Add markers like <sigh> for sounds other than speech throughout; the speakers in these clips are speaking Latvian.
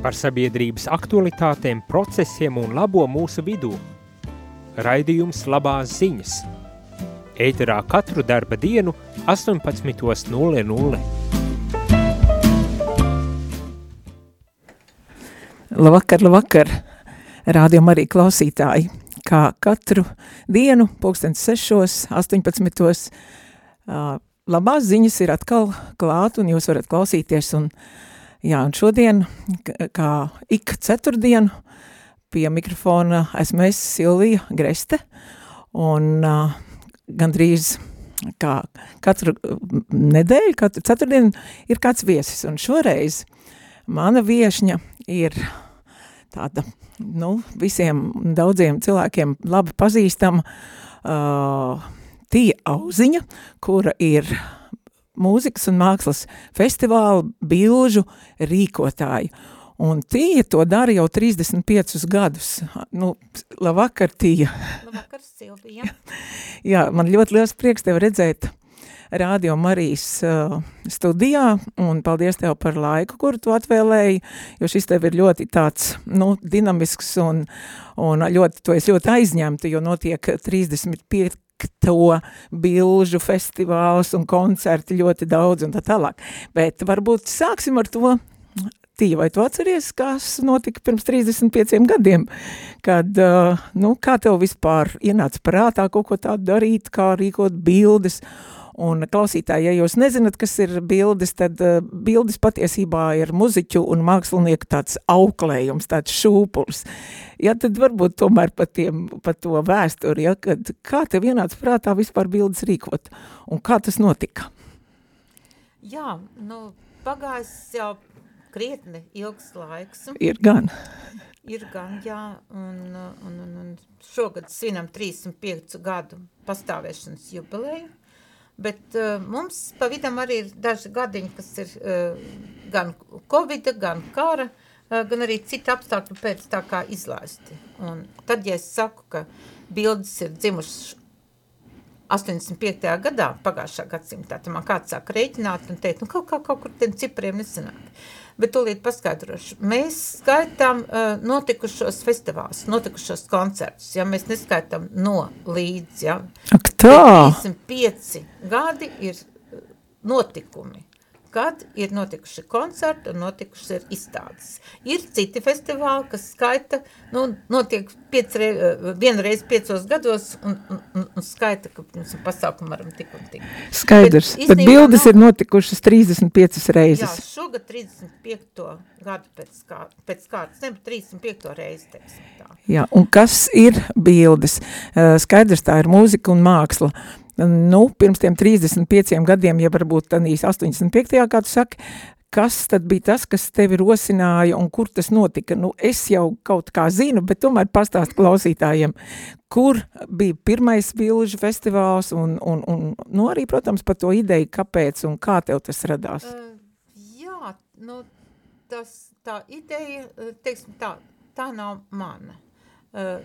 par sabiedrības aktualitātēm, procesiem un labo mūsu vidū. Raidījums labās ziņas. Ēterā katru darba dienu 18.00. Labvakar, labvakar, rādījum arī klausītāji, kā katru dienu, pulkstens 6, 18. Uh, labās ziņas ir atkal klāt un jūs varat klausīties un uh, Jā, un šodien, kā ik ceturtdienu, pie mikrofona esmu es Silvija Greste, un uh, gandrīz kā katru nedēļu, katru ceturtdienu ir kāds viesis, un šoreiz mana viešņa ir tāda, nu, visiem daudziem cilvēkiem labi pazīstama uh, Tija Auziņa, kura ir mūzikas un mākslas festivāla bilžu rīkotāji. Un Tīja to dara jau 35 gadus. Nu, labvakar, Tīja. Labvakar, Silvija. <laughs> Jā, man ļoti liels prieks tev redzēt Rādio Marijas uh, studijā, un paldies tev par laiku, kuru tu atvēlēji, jo šis tev ir ļoti tāds, nu, dinamisks un, un ļoti, tu esi ļoti aizņemta, jo notiek 35 to bilžu festivāls un koncerti ļoti daudz un tā tālāk. Bet varbūt sāksim ar to, Tī, vai tu atceries, kas notika pirms 35 gadiem, kad, uh, nu, kā tev vispār ienāca prātā kaut ko tādu darīt, kā rīkot bildes, Un klausītāji, ja jūs nezināt, kas ir bildes, tad uh, bildes patiesībā ir muziķu un mākslinieku tāds auklējums, tāds šūpuls. Ja tad varbūt tomēr par, tiem, par to vēsturi, ja, kad, kā tev ienāca prātā vispār bildes rīkot un kā tas notika? Jā, nu, pagājis jau krietni ilgs laiks. Ir gan. Ir gan, jā, un, un, un, un šogad svinam 35 gadu pastāvēšanas jubileju. Bet uh, mums pa vidam arī ir daži gadiņi, kas ir uh, gan Covid, gan kara, uh, gan arī citi apstākļi pēc tā kā izlaisti. Un tad, ja es saku, ka bildes ir dzimušas 85. gadā, pagājušā gadsimtā, tad man kāds sāk rēķināt un teikt, nu kaut kā kaut kur tiem cipriem nesanāk bet tūlīt paskaidrošu. Mēs skaitām uh, notikušos festivālus, notikušos koncertus, ja mēs neskaitām no līdz, ja. Ak tā! 35 gadi ir notikumi kad ir notikuši koncerti un notikušas ir izstādes. Ir citi festivāli, kas skaita, nu, notiek piecre, vienu reizi piecos gados un, un, un skaita, ka mums ir pasākumi varam tik un tik. Skaidrs, bet, bet bildes nav, ir notikušas 35 reizes. Jā, šogad 35. gadu pēc, kā, pēc kārtas, ne, 35. reizi, teiksim tā. Jā, un kas ir bildes? Skaidrs, tā ir mūzika un māksla nu, pirms tiem 35 gadiem, ja varbūt tādīs 85. kā tu saki, kas tad bija tas, kas tevi rosināja un kur tas notika? Nu, es jau kaut kā zinu, bet tomēr pastāst klausītājiem, kur bija pirmais bilžu festivāls un, un, un nu, arī, protams, par to ideju, kāpēc un kā tev tas radās? Uh, jā, nu, tas, tā ideja, teiksim tā, tā nav mana. Uh,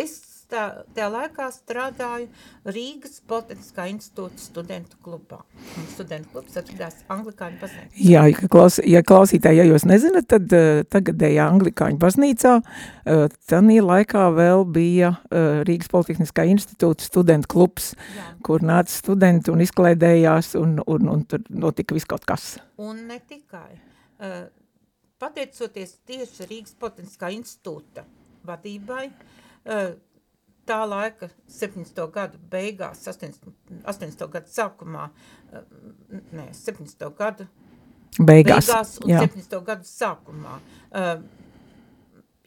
es tā, tajā laikā strādāju Rīgas Politiskā institūta studentu klubā. Un studentu klubs atradās Anglikāņu baznīcā. Jā, ja, klaus, ja klausītāji, ja jūs nezināt, tad uh, tagadējā Anglikāņu baznīcā uh, tanī laikā vēl bija uh, Rīgas Politiskā institūta studentu klubs, Jā. kur nāca studenti un izklaidējās un, un, un tur notika viskaut kas. Un ne tikai. Uh, pateicoties tieši Rīgas Politiskā institūta vadībai, uh, tā laika 70. gadu beigās, 80. 80. gadu sākumā, eh, nē, 70. gadu beigās, beigās un jā. 70. gadu sākumā. Uh,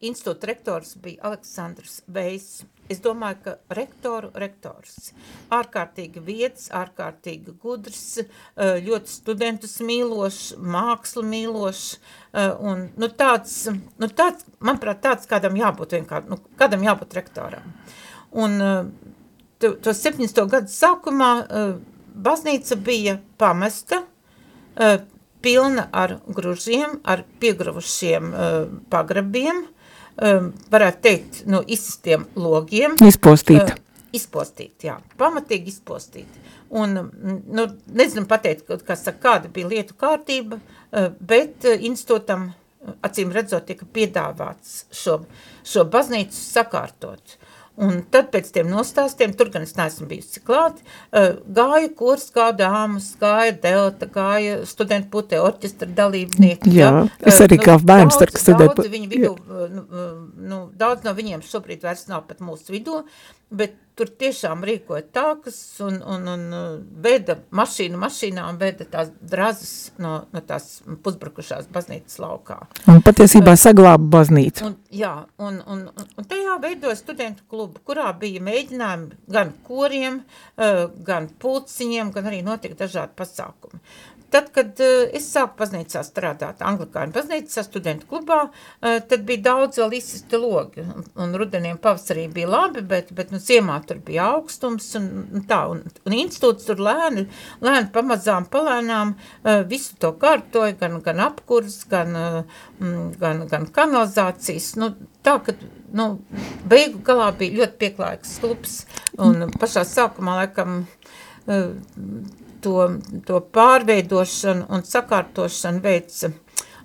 institūta rektors bija Aleksandrs Vejs. Es domāju, ka rektoru rektors. Ārkārtīgi vietas, ārkārtīgi gudrs, uh, ļoti studentus mīlošs, mākslu mīlošs, uh, un nu tāds, nu tāds, manuprāt, tāds kādam jābūt vienkārši, nu kādam jābūt rektoram. Un to, to 70. gadu sākumā uh, baznīca bija pamesta, pilna ar gružiem, ar piegravušiem pagrabiem, varētu teikt, no izsistiem logiem. Izpostīta. Izpostīt, jā, pamatīgi izpostīt. Un, nu, nezinu pateikt, kas, kāda bija lietu kārtība, bet institūtam acīm redzot, tika piedāvāts šo, šo baznīcu sakārtot. Un tad pēc tiem nostāstiem, tur gan es neesmu bijusi klāt, uh, gāja kurs, gāja dāmas, gāja delta, gāja studentu putē orķestra dalībnieki. Jā, ja? es arī kā bērns, daudz, studēt. Daudz, viņu vidū, nu, nu, daudz no viņiem šobrīd vairs nav pat mūsu vidū, bet tur tiešām rīkoja tākas un, un, un veda mašīnu mašīnām, veda tās drazas no, no tās pusbrukušās baznīcas laukā. Un patiesībā saglāba baznīcu. Un, jā, un, un, un tajā veidoja studentu klubu, kurā bija mēģinājumi gan koriem, gan pulciņiem, gan arī notika dažādi pasākumi. Tad, kad uh, es sāku baznīcā strādāt anglikāņu baznīcā, studentu klubā, uh, tad bija daudz vēl izsisti logi, un, rudeniem pavasarī bija labi, bet, bet nu, ziemā tur bija augstums, un, tā, un, un institūts tur lēni, lēni pamazām, palēnām uh, visu to kārtoja, gan, gan apkurs, gan, uh, gan, gan kanalizācijas, nu, tā, ka, nu, beigu galā bija ļoti pieklājīgs klubs, un pašā sākumā, laikam, to, to pārveidošanu un sakārtošanu veica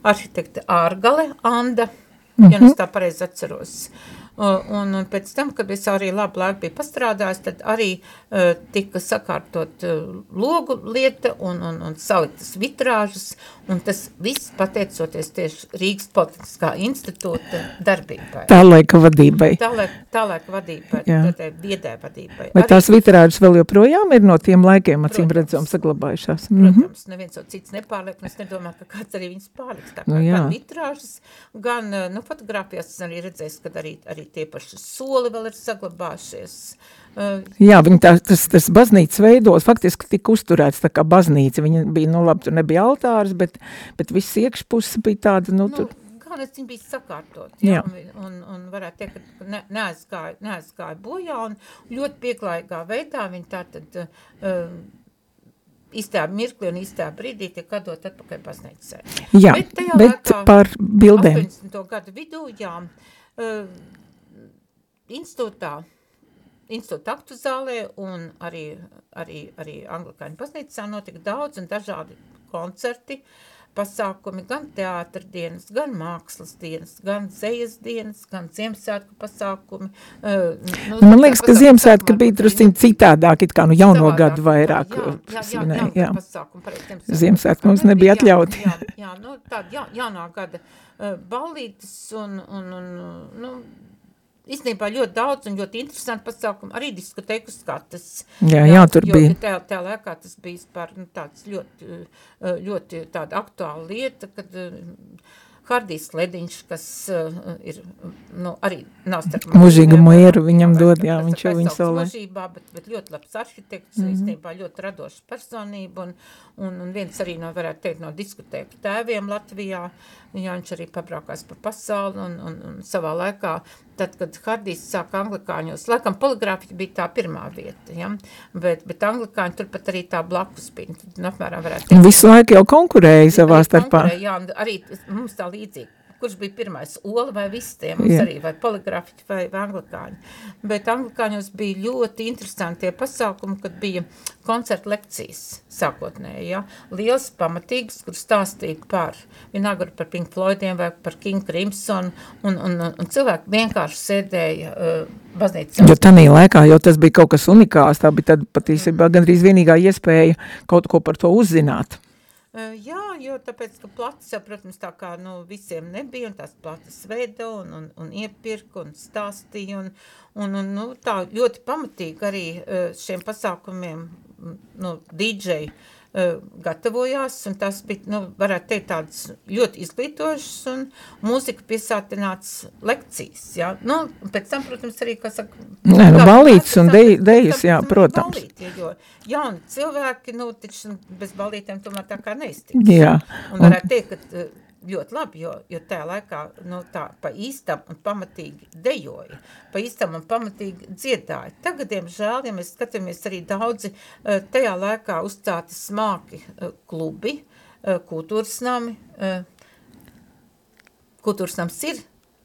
arhitekte Ārgale Anda, mm -hmm. ja es tā pareizi atceros. Un, un pēc tam, kad es arī labu laiku biju pastrādājis, tad arī uh, tika sakārtot uh, logu lieta un, un, un saliktas vitrāžas, un tas viss pateicoties tieši Rīgas politiskā institūta darbībai. Tā laika vadībai. Tā laika, tā laika vadībai, tā viedē vadībai. Vai arī, tās vitrāžas vēl joprojām ir no tiem laikiem, acīm redzam, saglabājušās? Protams, mm -hmm. neviens jau cits nepārliek, un es nedomāju, ka kāds arī viņas pārliks. Tā kā nu, jā. gan vitrāžas, gan, nu, fotogrāfijās es arī redzēju, ka arī, arī tie paši soli vēl ir saglabājušies. Uh, Jā, viņa tā, tas, tas baznīcas veidos faktiski tika uzturēts tā kā baznīca. Viņa bija, nu labi, tur nebija altārs, bet, bet viss iekšpuse bija tāda, nu, nu tur... Galvenais viņa bija sakārtot, jā, jā. Un, un varētu teikt, ka ne, neaizgāja, neaizgāja bojā, un ļoti pieklājīgā veidā viņa tā tad uh, īstā mirkli un īstā brīdī tiek atdot atpakaļ baznīcai. Jā, bet, bet par bildēm. 80. gadu vidū, jā, uh, institūtā, institūta aktu zālē un arī, arī, arī Anglikāņu baznīcā notika daudz un dažādi koncerti, pasākumi, gan teātra dienas, gan mākslas dienas, gan zejas dienas, gan Ziemassvētku pasākumi. Uh, nu, Man liekas, ka Ziemassvētka bija drusciņ citādāk, it kā nu jauno savādāk, gadu vairāk. Jā, jā, jā, jā, jā. Pasākumi, Ziemassvētku mums nebija atļauti. Jā, jā, nu, tāda jā, jaunā gada uh, ballītes un, un, un nu, īstenībā ļoti daudz un ļoti interesanti pasākumi, arī diskotēku skatas. Jā, jā, tur jo, bija. Tajā, tajā laikā tas bija par nu, tāds ļoti, eh, ļoti tāda aktuāla lieta, kad uh, Hardijs Lediņš, kas uh, ir, nu, arī nav starp Mūžīgu mieru viņam dod, jā, viņš jau viņu solē. Mūžībā, bet, bet ļoti labs arhitekts, mm -hmm. īstenībā ļoti radošs personība, un, un, un viens arī no, varētu teikt, no diskutēku tēviem Latvijā, jā, viņš arī pabraukās pa pasauli, un, un, un savā laikā, tad, kad Hardijs sāka anglikāņos, laikam poligrāfiķi bija tā pirmā vieta, ja? bet, bet anglikāņi turpat arī tā blakus bija, tad, apmēram varētu. Visu laiku jau konkurēja savā starpā. Konkurēja, jā, arī mums tā līdzīgi kurš bija pirmais, Ola vai Vistiem, mums Jā. arī, vai poligrafiķi vai, vai anglikāņi. Bet anglikāņos bija ļoti interesanti tie pasākumi, kad bija koncerta lekcijas sākotnēji, ja? liels pamatīgs, kur stāstīja par, vienalga par Pink Floydiem vai par King Crimson, un, un, un, un cilvēki vienkārši sēdēja uh, baznīcā. Jo tanī laikā, jo tas bija kaut kas unikāls, tā bija tad patīsībā gandrīz vienīgā iespēja kaut ko par to uzzināt. Jā, jo tāpēc, ka plates jau, protams, tā kā nu, visiem nebija, un tās plates veida un, un, un iepirka un stāstīja, un, un, un nu, tā ļoti pamatīgi arī šiem pasākumiem nu, DJ gatavojās, un tas bija, nu, varētu teikt, tāds ļoti izglītošs, un mūzika piesātināts lekcijas, jā. Nu, pēc tam, protams, arī, kas saka... Nē, nu, balīts un dejas, jā, protams. Balīti, jo jauni cilvēki, nu, taču bez balītēm tomēr tā kā neiztiks. Jā. Un varētu teikt, ka ļoti labi, jo, jo tajā laikā nu, tā pa īstam un pamatīgi dejoja, pa īstam un pamatīgi dziedāja. Tagad, diemžēl, ja mēs skatāmies arī daudzi eh, tajā laikā uzcāti smāki eh, klubi, eh, kultūras nami, kultūras nams ir,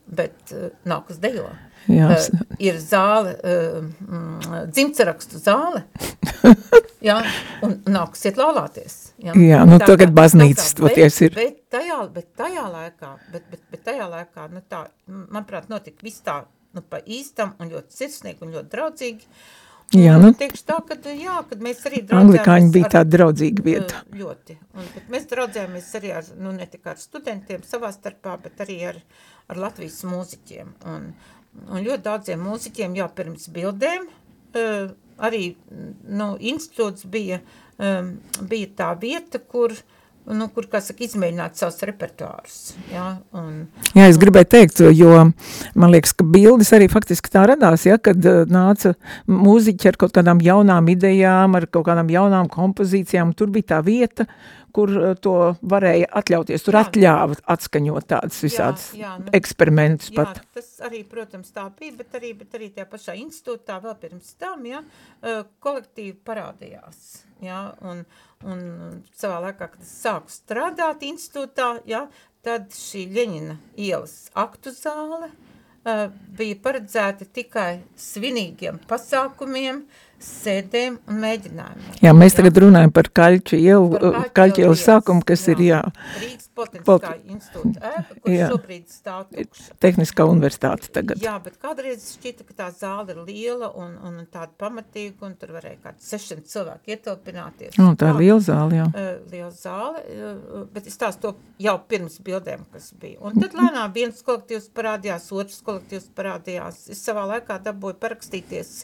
bet nav kas dejo. Jā. Ir zāle, uh, dzimtsarakstu zāle, <laughs> Jā, un nāksiet laulāties. Jā, Jā nu tā, tagad tā, baznīcas tā, toties ir. Bet tajā, bet tajā laikā, bet, bet, bet tajā laikā, nu tā, manuprāt, notika viss tā, nu pa īstam un ļoti sirsnīgi un ļoti draudzīgi. Jā, nu. Teikšu tā, ka, jā, kad mēs arī Anglikāņi bija tāda draudzīga vieta. Ļoti. Un, bet mēs draudzējāmies arī ar, nu, ne tikai ar studentiem savā starpā, bet arī ar, ar Latvijas mūziķiem. Un, un ļoti daudziem mūziķiem jau pirms bildēm uh, arī, nu, institūts bija, um, bija tā vieta, kur uh, nu, kur, saka, izmēģināt savus repertuārus. Ja? Un, jā, es gribēju teikt, jo man liekas, ka bildes arī faktiski tā radās, ja, kad uh, nāca mūziķi ar kaut kādām jaunām idejām, ar kaut kādām jaunām kompozīcijām, tur bija tā vieta, kur uh, to varēja atļauties, tur jā. atļāva atskaņot tādas visādas jā, jā, nu, eksperimentus jā, pat. tas arī, protams, tā bija, bet arī, bet arī tajā pašā institūtā vēl pirms tam, ja, uh, kolektīvi parādījās, ja, un, Un savā laikā, kad es sāku strādāt institūtā, ja, tad šī Ļeņina ielas aktu zāle uh, bija paredzēta tikai svinīgiem pasākumiem, sēdēm un mēģinājumiem. Jā, mēs jā. tagad runājam par Kaļķu ielu, Kaļķu ielu sākumu, kas jā. ir, jā. Rīgas Politiskā institūta ēka, kur jā. šobrīd stāv tukša. Tehniskā universitāte tagad. Jā, bet kādreiz šķita, ka tā zāle ir liela un, un tāda pamatīga, un tur varēja kāds 600 cilvēki ietilpināties. Nu, tā ir liela zāle, jā. Liela zāle, bet es tās to jau pirms bildēm, kas bija. Un tad lēnām viens kolektīvs parādījās, otrs kolektīvs parādījās. Es savā laikā dabūju parakstīties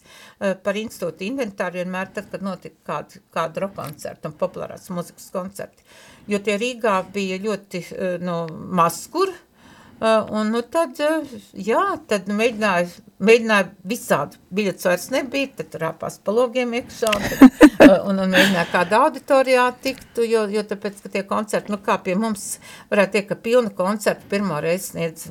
par institūta inventāru vienmēr tad, kad notika kāda, kāda rock koncerta un populārās muzikas koncerti. Jo tie Rīgā bija ļoti eh, nu, maz kur, eh, un nu, tad, eh, jā, tad mēģināju, mēģināju visādi, biļets vairs nebija, tad rāpās pa logiem iekšā, tad, <laughs> un, un mēģināju kādā auditorijā tiktu, jo, jo tāpēc, ka tie koncerti, nu kā pie mums varētu teikt, ka pilna koncerta pirmo reizi sniedz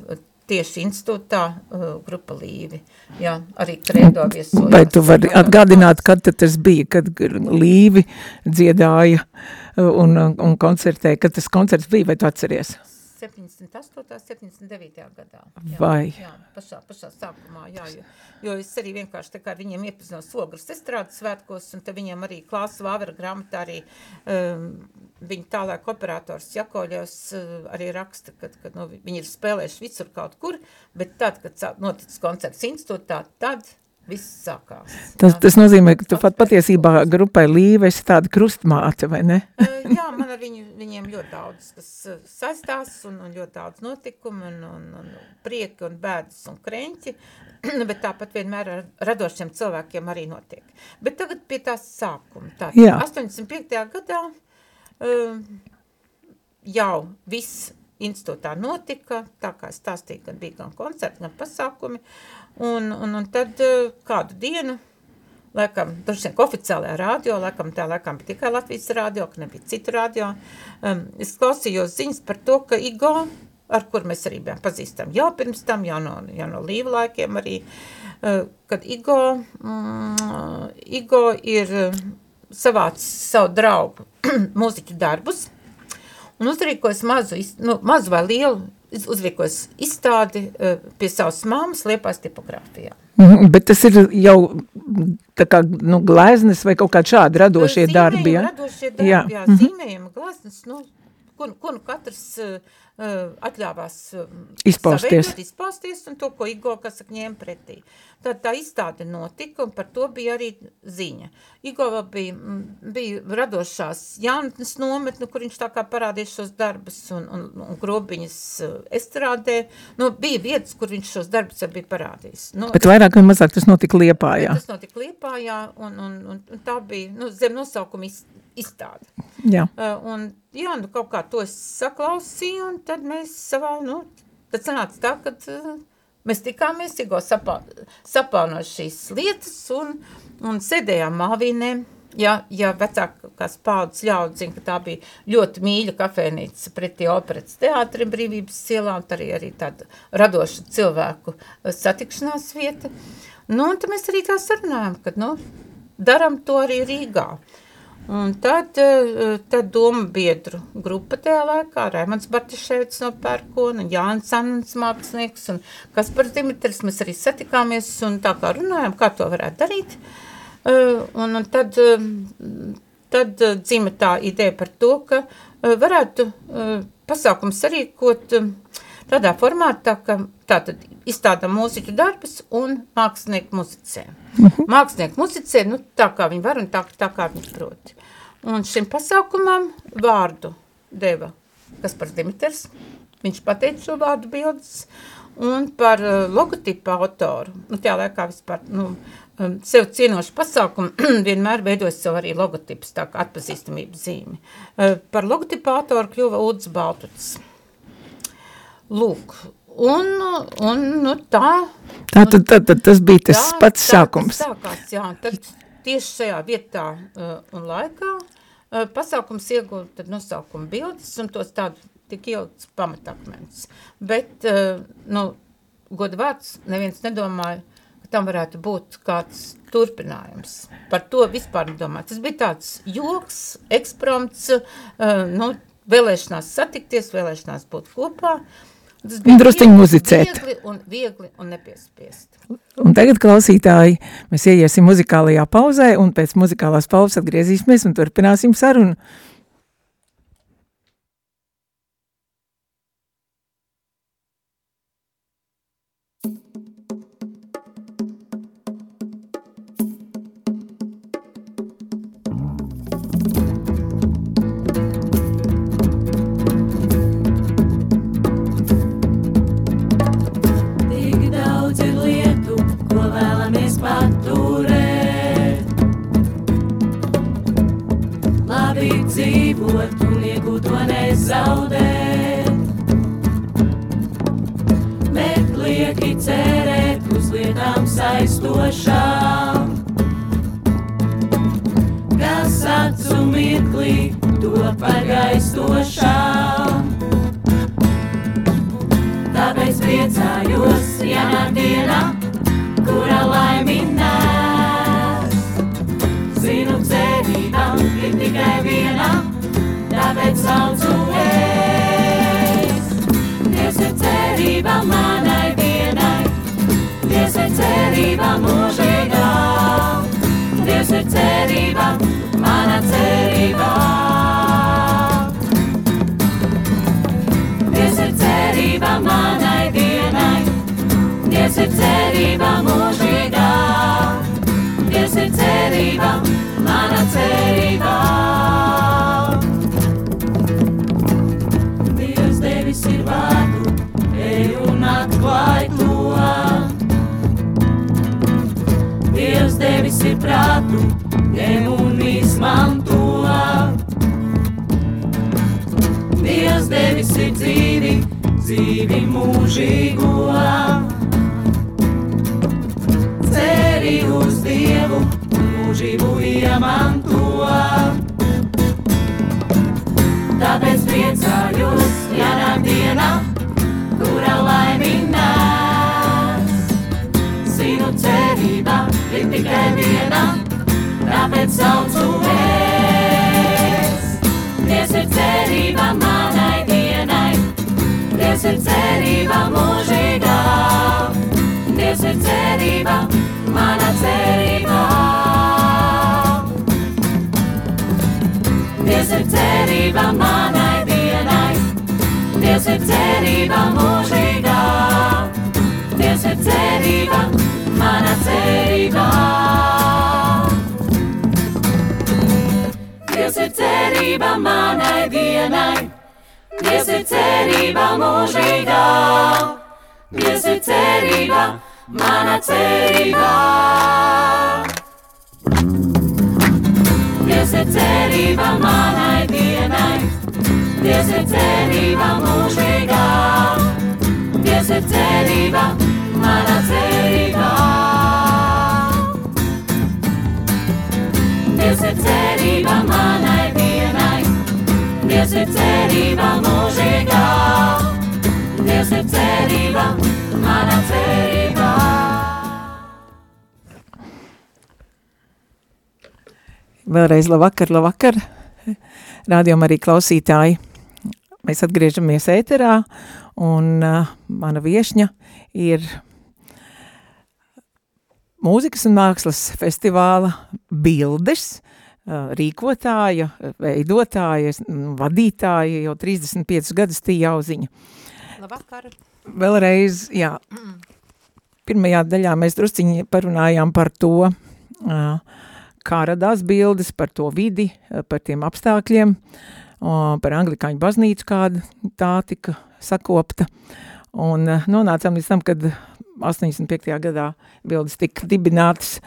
tieši institūtā uh, grupa Līvi. Jā, arī Kredo viesojās. Vai tu vari atgādināt, kad tas bija, kad Līvi dziedāja un, un koncertēja, kad tas koncerts bija, vai tu atceries? 78. 79. gadā. Jā, Vai? Jā, pašā, pašā sākumā, jā, jo, jo es arī vienkārši tā kā viņiem iepazinu Sogras estrādes svētkos, un te viņiem arī Klāsa Vāvera grāmatā arī um, viņa tālāk operators Jakoļos uh, arī raksta, ka, ka nu, viņi ir spēlējuši visur kaut kur, bet tad, kad noticis koncerts institūtā, tad viss sākās. Tas, tas nozīmē, ka tu pat patiesībā grupai Līve esi tāda krustmāte, vai ne? uh, <laughs> jā, man ar viņu, viņiem ļoti daudz, kas saistās un, un ļoti daudz notikumu un, un, un prieki un bēdas un kreņķi, <clears throat> bet tāpat vienmēr ar radošiem cilvēkiem arī notiek. Bet tagad pie tās sākuma. Jā. 85. gadā uh, jau viss institūtā notika, tā kā stāstīja, gan bija gan koncerti, gan pasākumi, un, un, un tad eh, kādu dienu, laikam, droši vien oficiālajā radio, laikam tā laikam bija tikai Latvijas radio, ka nebija citu radio, um, es klausījos ziņas par to, ka Igo, ar kur mēs arī bijām pazīstam jau pirms tam, jau no, jau no līva laikiem arī, uh, kad Igo, mm, Igo ir eh, savācis savu draugu <clears throat> mūziķu darbus, un uzrīkojas mazu, nu, mazu vai lielu, uzrīkojas izstādi uh, pie savas māmas Liepās tipogrāfijā. Mm, bet tas ir jau tā kā, nu, glēznes vai kaut kādi šādi radošie zīmējumi, darbi, ja? radošie darbi, jā, jā -hmm. zīmējumi, glēznes, nu, ko, ko nu katrs uh, atļāvās izpausties. Saveidot, izpausties un to, ko Igo, kas saka, ņēma pretī. Tad tā izstāde notika un par to bija arī ziņa. Igo bija, bija radošās jaunatnes nometne, kur viņš tā kā parādīja šos darbus un, un, un grobiņas estrādē. Nu, bija vietas, kur viņš šos darbus bija parādījis. Nu, Bet vairāk vai mazāk tas notika Liepājā. Tas notika Liepājā un, un, un, un tā bija nu, zem nosaukuma izstāde. Jā. Uh, un jā, nu kaut kā to es saklausīju, un tad mēs savā, nu, tad sanāca tā, ka uh, mēs tikāmies, Igo sapā, sapāno šīs lietas, un, un sēdējām māvīnē, ja, ja vecākās paudzes ļaudz zina, ka tā bija ļoti mīļa kafēnīca pretī operetas teātrim brīvības cielā, un arī, arī tāda radoša cilvēku satikšanās vieta. Nu, un tad mēs arī tā sarunājam, ka, nu, daram to arī Rīgā. Uh, Un tad, eh, tad doma biedru grupa tajā laikā, Raimans Bartiševits no Pērkona, Jānis Anans mākslinieks un Kaspars Dimitris, mēs arī satikāmies un tā kā runājam, kā to varētu darīt. Uh, un, un tad, uh, tad dzima tā ideja par to, ka varētu pasākums sarīkot tādā formātā, ka tātad izstāda mūziķu darbus un mākslinieku muzicē. Mākslinieku muzicē, nu tā kā viņi var un tā, tā kā viņi proti. Un šim pasākumam vārdu deva Kaspars Dimiters, viņš pateica šo vārdu bildes, un par uh, logotipu autoru, nu tajā laikā vispār, nu, um, sev cienošu pasākumu <clears throat> vienmēr veidojas sev arī logotips, tā kā atpazīstamības zīme. Uh, par logotipu autoru kļuva Uds Baltuts. Lūk, un, un nu tā... Tā tad, tad, tad tas bija tas tā, pats tā, sākums. Tas sākās, jā, tad tieši šajā vietā uh, un laikā uh, pasākums iegūta tad nosaukumu bildes un tos tādu tik ilgs pamatakmens. Bet, uh, nu, godu vārds neviens nedomāja, ka tam varētu būt kāds turpinājums. Par to vispār nedomāju. Tas bija tāds joks, ekspromts, uh, nu, vēlēšanās satikties, vēlēšanās būt kopā. Tas bija Drusciņ viegli- muzicēt. Viegli un, viegli un nepiespiest. Un tagad, klausītāji, mēs ieiesim muzikālajā pauzē, un pēc muzikālās pauzes atgriezīsimies un turpināsim sarunu. Dzīvot un iegūt to nezaudēt. Bet lieki cerēt uz lietām saistošām, kas acu mirklī to pagaistošām. Tāpēc priecājos, ja nāk diena, kura laiminās. Zinu, cerība ir tikai viena, tāpēc saucu es. Dievs ir cerība manai dienai, Dievs ir cerība mūžīgā. Dievs ir cerība, mana cerība. Dievs ir cerība manai dienai, Dievs ir cerība mūžīgā. Dievs ir cerība, mana cerība. Mūžīgo. Ceri uz Dievu, mūžību iemanto. Tāpēc priecājos, ja nāk diena, kura laiminās. Zinu, cerība ir tikai viena, tāpēc saucu es. Cerība mūžīgā. Dievs ir cerība, mana cerība. Dievs ir cerība manai dienai, Dievs ir cerība mūžīgā. Dievs ir cerība, mana cerība. Dievs ir cerība manai dienai, Dievs ir cerība mūžīgā. Dievs ir cerība, mana cerība. Dievs ir cerība manai dienai, Dievs ir cerība mūžīgā. Dievs ir cerība, mana cerība. Dievs ir cerība manai dienai, Dievs ir cerība mūžīgā. Dievs ir cerība, mana cerība. Vēlreiz labvakar, labvakar, rādījumā arī klausītāji. Mēs atgriežamies ēterā, un uh, mana viešņa ir mūzikas un mākslas festivāla bildes, rīkotāja, veidotāja, vadītāja jau 35 gadus tījauziņa. Labvakar. Vēlreiz, jā, pirmajā daļā mēs drusciņi parunājām par to, kā radās bildes, par to vidi, par tiem apstākļiem, par anglikāņu baznīcu, kāda tā tika sakopta. Un nonācām līdz tam, kad 85. gadā bildes tika dibinātas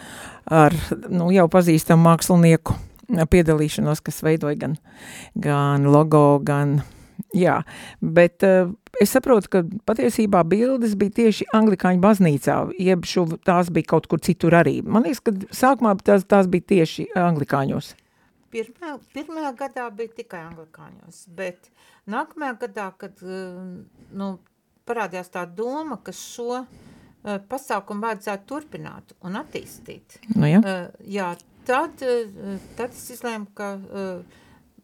ar nu, jau pazīstamu mākslinieku piedalīšanos, kas veidoja gan, gan logo, gan, jā, bet uh, es saprotu, ka patiesībā bildes bija tieši anglikāņu baznīcā, jeb šo, tās bija kaut kur citur arī. Man liekas, ka sākumā tās, tās bija tieši anglikāņos. Pirmā, pirmajā gadā bija tikai anglikāņos, bet nākamajā gadā, kad nu, parādījās tā doma, ka šo uh, Eh, pasākumu vajadzētu turpināt un attīstīt. Nu, ja. uh, jā, tad, uh, tad es izlēmu, ka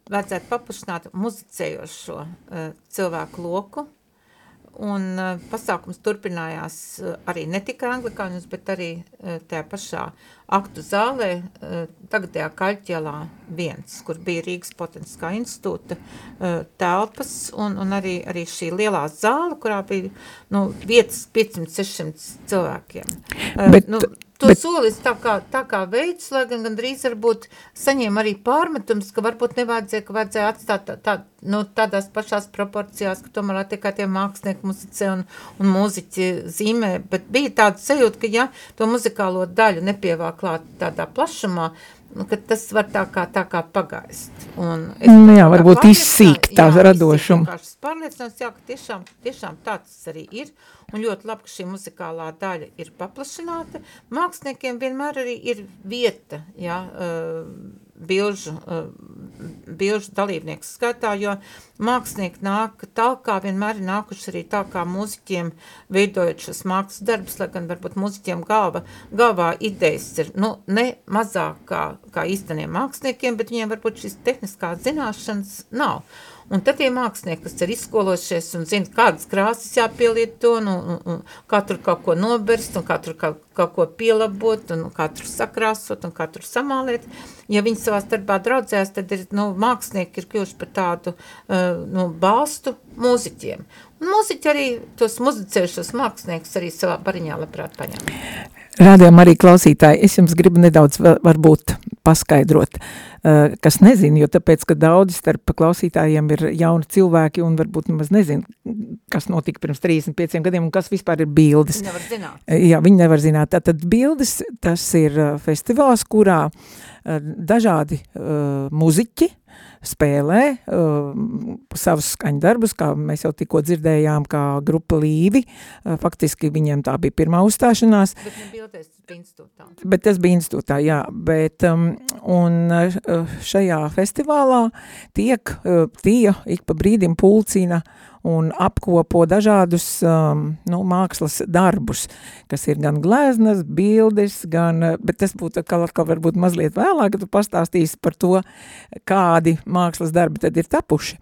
vajadzētu paplašināt muzicējošo cilvēku loku, Un uh, pasākums turpinājās uh, arī ne tikai anglikāņus, bet arī uh, tajā pašā aktu zālē, tagadējā Kaļķielā viens, kur bija Rīgas Potenciskā institūta telpas, un, un arī, arī šī lielā zāle, kurā bija nu, vietas 500-600 cilvēkiem. Bet, nu, To Bet... solis tā kā, tā kā veids, lai gan gandrīz varbūt saņēma arī pārmetums, ka varbūt nevajadzēja, ka vajadzēja atstāt tā, tā, nu, tādās pašās proporcijās, ka tomēr tikai tie mākslinieki, muzicē un, un mūziķi zīmē, bet bija tāda sajūta, ka ja to muzikālo daļu nepievāk klāt tādā plašumā, nu, tas var tā kā, tā kā pagaist. Un es nu, jā, varbūt izsīkt tā radošumu. Es pārliecinās, jā, ka tiešām, tiešām tā tas arī ir. Un ļoti labi, ka šī muzikālā daļa ir paplašināta. Māksliniekiem vienmēr arī ir vieta, jā, uh, bilžu, uh, bilžu dalībnieku skatā, jo mākslinieki nāk tā, kā vienmēr ir nākuši arī tā, kā mūziķiem veidojot šos mākslas darbus, lai gan varbūt mūziķiem galva, galvā idejas ir, nu, ne mazāk kā, kā īsteniem māksliniekiem, bet viņiem varbūt šīs tehniskās zināšanas nav. Un tad tie mākslinieki, kas ir izskolojušies un zina, kādas krāsas jāpielieto, un, un, un kā tur kaut ko noberst, un kā tur kaut, kaut ko pielabot, un kā tur sakrāsot, un kā tur samālēt. Ja viņi savā starpā draudzējās, tad ir, nu, mākslinieki ir kļuvuši par tādu, uh, nu, balstu mūziķiem. Un mūziķi arī tos muzicējušos māksliniekus arī savā bariņā labprāt paņem. Rādījām arī klausītāji, es jums gribu nedaudz varbūt paskaidrot, uh, kas nezinu, jo tāpēc, ka daudzi starp klausītājiem ir jauni cilvēki un varbūt nemaz nezinu, kas notika pirms 35 gadiem un kas vispār ir bildes. Viņi nevar zināt. Jā, viņi nevar zināt. Tātad bildes, tas ir festivāls, kurā dažādi muziķi, spēlē uh, savus skaņdarbus, kā mēs jau tikko dzirdējām, kā grupa Līvi. Uh, faktiski viņiem tā bija pirmā uzstāšanās. Bet institūtā. Bet tas bija institūtā, jā. Bet, um, un uh, šajā festivālā tiek uh, tie ik pa brīdim pulcina uh, un apkopo dažādus um, nu, mākslas darbus, kas ir gan gleznas, bildes, gan, bet tas būtu atkal, atkal varbūt mazliet vēlāk, kad tu pastāstīsi par to, kādi mākslas darbi tad ir tapuši.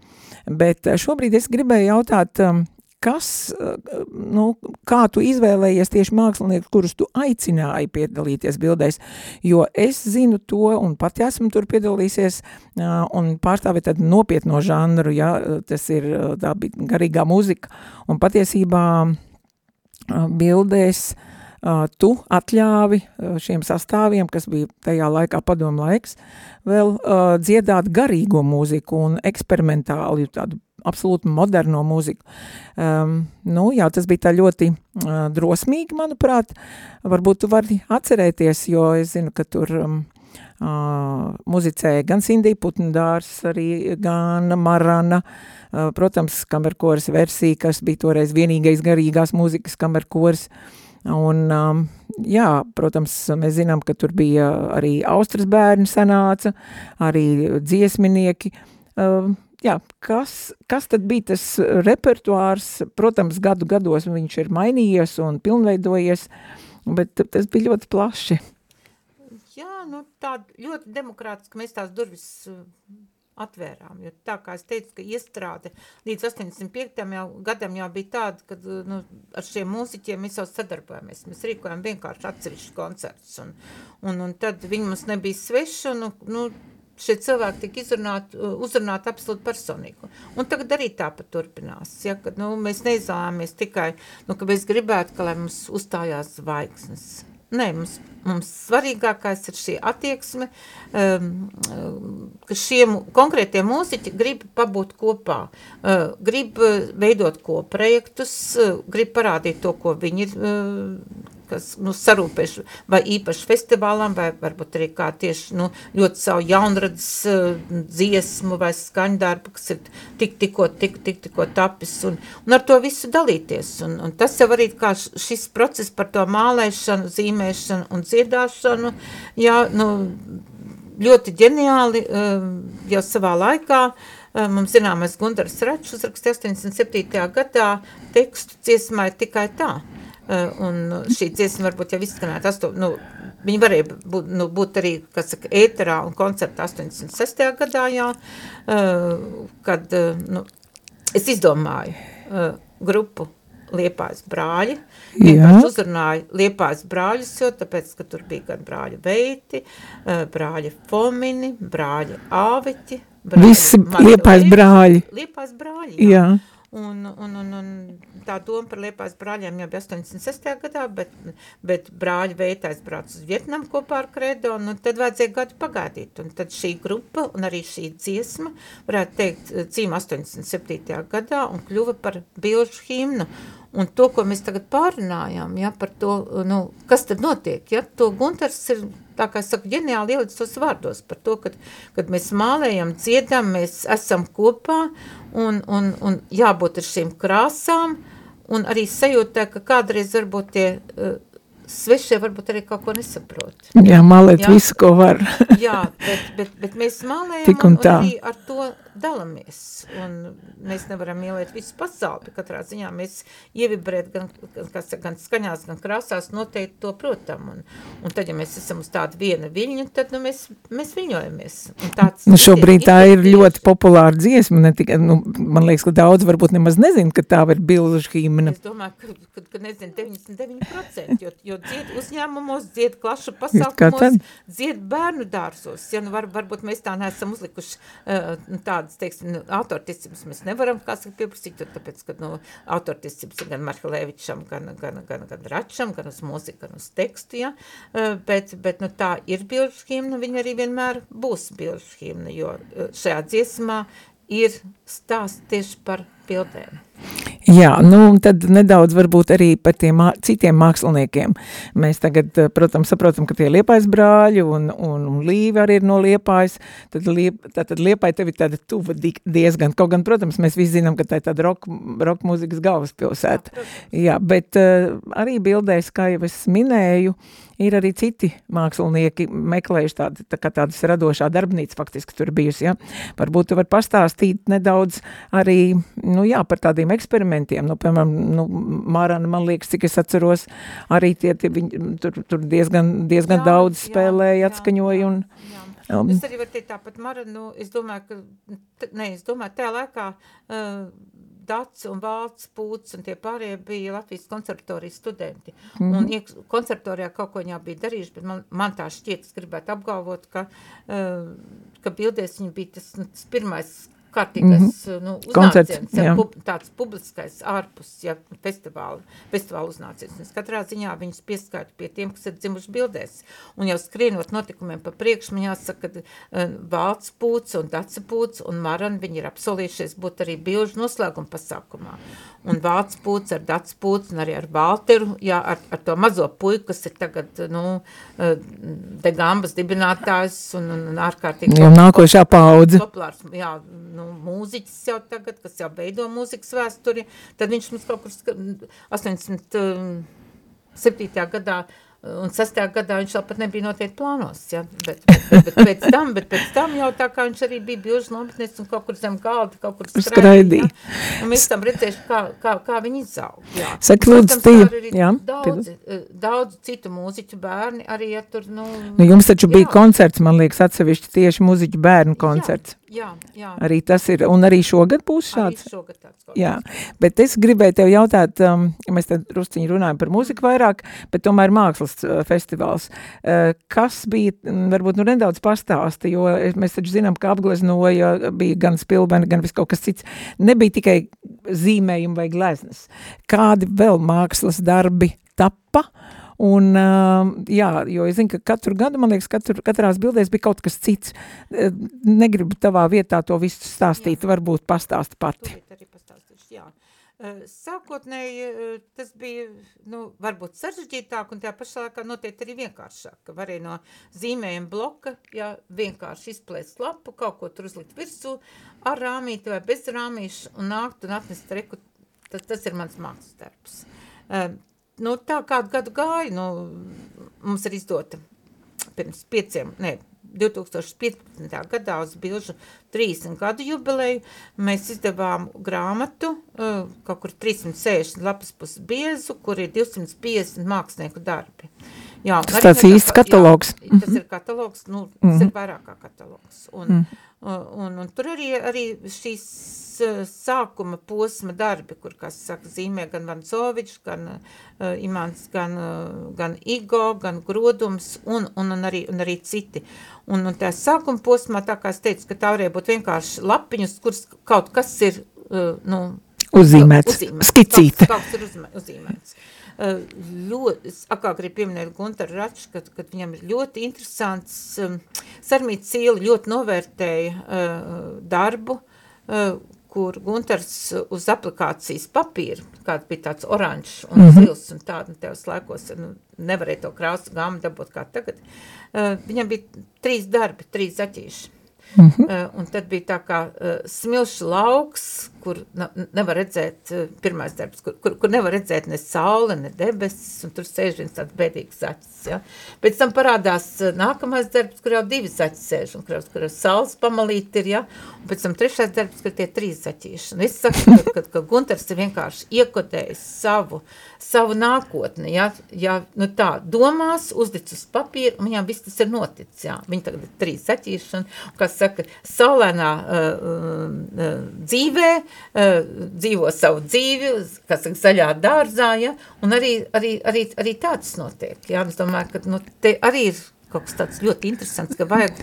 Bet šobrīd es gribēju jautāt, um, kas, eh, nu, kā tu izvēlējies tieši mākslinieku, kurus tu aicināji piedalīties bildēs, jo es zinu to, un pati esmu tur piedalīsies, eh, un pārstāvi tad nopietno žanru, ja, tas ir eh, tā bija garīgā muzika, un patiesībā bildēs tu atļāvi šiem sastāviem, kas bija tajā laikā padomu laiks, vēl dziedāt garīgo mūziku un eksperimentālu tādu absolūti moderno mūziku. Um, nu, jā, tas bija tā ļoti uh, drosmīgi, manuprāt. Varbūt tu vari atcerēties, jo es zinu, ka tur um, uh, muzicēja gan Sindija Putndārs, arī gan Marana, uh, protams, kamerkoras versija, kas bija toreiz vienīgais garīgās mūzikas kamerkoras. Un, um, jā, protams, mēs zinām, ka tur bija arī Austras bērni sanāca, arī dziesminieki, um, jā, kas, kas tad bija tas repertuārs? Protams, gadu gados viņš ir mainījies un pilnveidojies, bet tas bija ļoti plaši. Jā, nu tā ļoti demokrātiski mēs tās durvis uh, atvērām, jo tā kā es teicu, ka iestrāde līdz 85. Jau, gadam jau bija tāda, ka nu, ar šiem mūziķiem mēs jau sadarbojamies, mēs rīkojam vienkārši atsevišķu koncertus, un, un, un tad viņi mums nebija sveši, un, nu, šie cilvēki tika izrunāti, uzrunāti absolūti personīgi. Un tagad arī tāpat turpinās, ja, kad, nu, mēs neizvēlamies tikai, nu, ka mēs gribētu, ka lai mums uzstājās zvaigznes, Nē, mums, mums svarīgākais ir šī attieksme, um, ka šie konkrētie mūziķi grib pabūt kopā, uh, grib veidot koprojektus, uh, grib parādīt to, ko viņi ir uh, kas nu, sarūpējuši vai īpaši festivālam, vai varbūt arī kā tieši nu, ļoti savu jaunradzes uh, dziesmu vai skaņdarbu, kas ir tik tikko, tik, tik tikko tapis, un, un ar to visu dalīties. Un, un tas jau arī kā šis process par to mālēšanu, zīmēšanu un dziedāšanu, jā, nu, ļoti ģeniāli uh, jau savā laikā, uh, mums zināmais Gundars Račs uzrakstīja 87. gadā tekstu dziesmai tikai tā. Eh, un šī dziesma varbūt jau izskanētu asto, nu, viņi varēja būt, nu, būt arī, kas saka, ēterā un koncerta 86. gadā, jā, eh, kad, eh, nu, es izdomāju grupu Liepājas brāļi, vienkārši uzrunāju Liepājas brāļus, jo tāpēc, ka tur bija gan brāļa veiti, brāļa fomini, brāļa āveķi, brāļa Visi Liepājas brāļi. Liepājas brāļi, jā. jā. Un, un, un, un tā doma par Liepājas brāļiem jau bija 86. gadā, bet, bet brāļi veitais brauc uz Vietnamu kopā ar Kredo, un tad vajadzēja gadu pagaidīt. Un tad šī grupa un arī šī dziesma, varētu teikt, cīma 87. gadā un kļuva par bilžu himnu. Un to, ko mēs tagad pārunājām, ja, par to, nu, kas tad notiek, ja, to Gunters ir, tā kā es saku, ģeniāli ielicis tos vārdos par to, kad, kad mēs mālējam, dziedam, mēs esam kopā un, un, un jābūt ar šīm krāsām, un arī sajūtā, ka kādreiz varbūt tie uh, svešie varbūt arī kaut ko nesaprot. Jā, mālēt jā. visu, ko var. jā, bet, bet, bet mēs <laughs> mālējam Tik un, un, un arī ar to dalamies, un mēs nevaram mīlēt visu pasauli, katrā ziņā mēs ievibrēt gan, kas, gan skaņās, gan krāsās noteikti to protam, un, un tad, ja mēs esam uz tādu viena viļņu, tad nu, mēs, mēs viļņojamies. Tāds, nu, šobrīd tā ir ļoti populāra dziesma, ne tikai, nu, man liekas, ka daudz varbūt nemaz nezin, ka tā ir bilžu hīmena. Es domāju, ka, ka, ka nezinu 99%, jo, jo dzied uzņēmumos, dzied klašu pasākumos, dzied bērnu dārsos, ja nu var, varbūt mēs tā neesam uzlikuši uh, tādu tādas, teiksim, nu, autortiesības mēs nevaram, kā saka, pieprasīt, tāpēc, ka, nu, autortiesības ir gan Marhelēvičam, gan, gan, gan, gan Račam, gan uz mūziku, gan uz tekstu, ja, bet, bet, nu, tā ir bilžu himna, viņa arī vienmēr būs bilžu himna, jo šajā dziesmā ir stāsts tieši par bildēm. Jā, nu tad nedaudz varbūt arī par tiem mā, citiem māksliniekiem. Mēs tagad, eh, protams, saprotam, ka tie liepais brāļi un, un, un līvi arī ir no liepais, tad, liep, tad liepai tevi tāda tuva diezgan, kaut gan, protams, mēs visi zinām, ka tā ir tāda rock, rock mūzikas galvaspilsēta. Jā, Jā, bet uh, arī bildēs, kā jau es minēju, ir arī citi mākslinieki meklējuši tādu, tā kā tādas radošā darbnīca faktiski tur bijusi, ja. Varbūt tu var pastāstīt nedaudz arī, nu jā, par tādiem eksperimentiem, nu, piemēram, nu, Mārana, man liekas, cik es atceros, arī tie, tie viņi, tur, tur diezgan, diezgan jā, daudz spēlēja, jā, atskaņoja jā, un... Jā. Um, es arī varu teikt tāpat, Mara, nu, es domāju, ka, ne, es domāju, tajā laikā uh, Dats un Valts Pūts un tie pārējie bija Latvijas konservatorijas studenti. Mm. Un iek, konservatorijā kaut ko viņā bija darījuši, bet man, man tā šķiet, es gribētu apgalvot, ka, uh, ka bildēs viņi bija tas, nu, tas pirmais kārtīgais mm -hmm. nu, uznāciens, ja, pub, tāds publiskais ārpus ja, festivāla, festivāla uznāciens. Es katrā ziņā viņus pieskaitu pie tiem, kas ir dzimuši bildēs. Un jau skrienot notikumiem pa priekšu, man jāsaka, ka uh, Valts pūts un Daca pūts un Maran, viņi ir apsolījušies būt arī bilžu noslēguma pasākumā. Un Valts pūts ar Daca pūts un arī ar Valteru, jā, ar, ar to mazo puiku, kas ir tagad, nu, uh, de gambas dibinātājs un, un, un ārkārtīgi. Jau nākošā paudze. Populārs, jā, nu, mūziķis jau tagad, kas jau veido mūzikas vēsturi, tad viņš mums kaut kur 87. Um, gadā un sastajā gadā viņš vēl pat nebija noteikti plānos, ja? bet, bet, bet, bet, pēc tam, bet pēc tam jau tā kā viņš arī bija bilžu nometnes un kaut kur zem galda, kaut kur skraidīja. Ja? Un mēs tam redzējuši, kā, kā, kā viņi izaug. Jā. Saka, lūdzu, tīja. Jā, daudz, eh, daudz citu mūziķu bērni arī, ja tur, nu... Nu, jums taču jā. bija koncerts, man liekas, atsevišķi tieši mūziķu bērnu koncerts. Jā. Jā, jā. Arī tas ir, un arī šogad būs šāds? Arī šogad tāds kaut Jā, bet es gribēju tev jautāt, um, mēs tad rusciņi runājam par mūziku vairāk, bet tomēr mākslas uh, festivāls. Uh, kas bija, m, varbūt nu nedaudz pastāsti, jo mēs taču zinām, ka apgleznoja, bija gan spilbeni, gan vis kaut kas cits. Nebija tikai zīmējumi vai gleznas. Kādi vēl mākslas darbi tappa? Un, uh, jā, jo es zinu, ka katru gadu, man liekas, katru, katrās bildēs bija kaut kas cits. Uh, negribu tavā vietā to visu stāstīt, jā. varbūt pastāst pati. Arī pastāstīšu, jā. Eh, Sākotnēji eh, tas bija, nu, varbūt sarežģītāk un tajā pašā laikā noteikti arī vienkāršāk, ka varēja no zīmējuma bloka, jā, vienkārši izplēst lapu, kaut ko tur uzlikt virsū, ar rāmīti vai bez rāmīšu un nākt un atnest reku, tas, tas ir mans mākslas darbs. Nu, tā kādu gadu gāja, nu, mums ir izdota pirms pieciem, ne, 2015. gadā uz bilžu 30 gadu jubileju, mēs izdevām grāmatu, uh, kaut kur 360 lapas puses biezu, kur ir 250 mākslinieku darbi. Jā, tas tāds īsts katalogs. Jā, tas ir katalogs, nu, tas mm -hmm. ir vairāk kā katalogs. Un, mm. un, un, un tur arī, arī šīs sākuma posma darbi, kur, kas saka, zīmē gan Vancovičs, gan uh, Imants, gan, uh, gan Igo, gan Grodums un, un, un, arī, un arī citi. Un, un tā sākuma posmā, tā kā es teicu, ka tā varēja būt vienkārši lapiņas, kuras kaut kas ir, uh, nu, uzzīmēts, uzzīmēts skicīte. Kaut, kaut kas ir uzzīmē, uzzīmēts. Uh, ļoti, es akā gribu pieminēt Guntaru Raču, kad, kad viņam ir ļoti interesants, um, Sarmīt Cīli ļoti novērtēja darbu, kur Gunters uz aplikācijas papīra, kāds bija tāds oranžs un mm -hmm. zils un tāda, un tevs laikos nu, nevarēja to krāsu gāmu dabūt kā tagad, uh, viņam bija trīs darbi, trīs zaķīši. Mm -hmm. uh, un tad bija tā kā uh, smilšu lauks, kur nevar redzēt, uh, pirmais darbs, kur, kur, kur nevar redzēt ne saule, ne debesis, un tur sēž viens tāds bēdīgs zaķis, ja. Pēc tam parādās uh, nākamais darbs, kur jau divi zaķi sēž, un kur, kur saules pamalīt ir, ja, un pēc tam trešais darbs, kur tie trīs zaķīši. Un es saku, ka, ka, ka Gunters ir vienkārši iekodējis savu, savu nākotni, ja, ja nu tā, domās, uzlic uz papīra, un viņām viss tas ir noticis, ja. Viņi tagad ir trīs zaķīši, un, kas saka, saulēnā uh, uh, dzīvē, dzīvo savu dzīvi, kas saka, zaļā dārzā, ja, un arī, arī, arī, arī tāds notiek, ja, es domāju, ka, nu, te arī ir kaut kas tāds ļoti interesants, ka vajag,